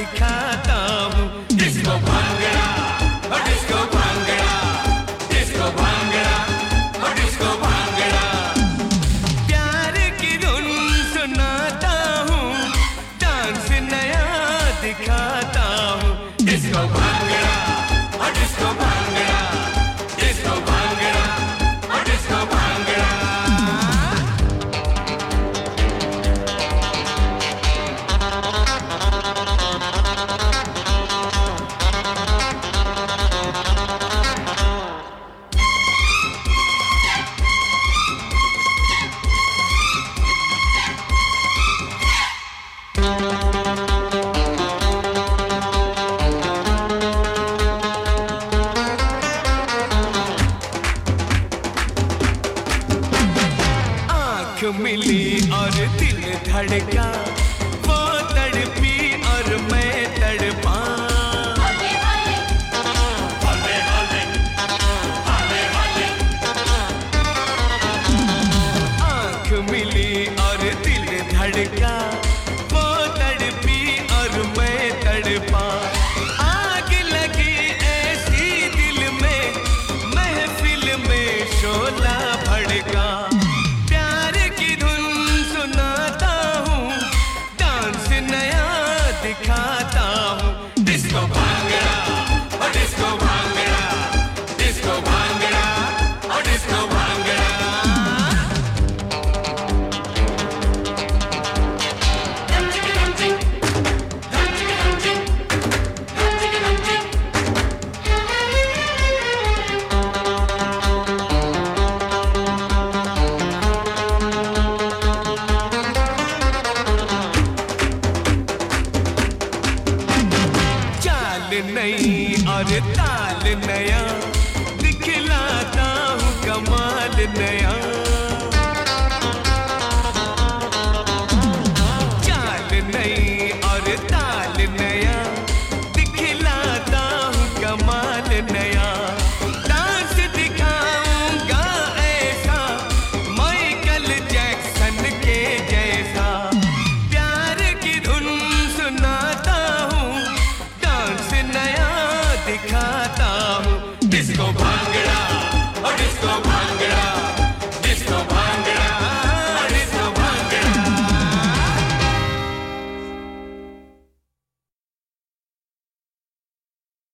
सिखाता हूँ। डिस्को भांगड़ा और डिस्को भांगड़ा डिस्को भांगड़ा और डिस्को भांगड़ा प्यार की धुन सुनाता हूँ डांस नया दिखाता हूँ। डिस्को भांगड़ा आँख मिली और दिल धड़का, वो तड़पी और मैं तड़पा। आँख मिली और दिल धड़का because ताल नई और ताल नया दिखलाता हूँ कमाल नया।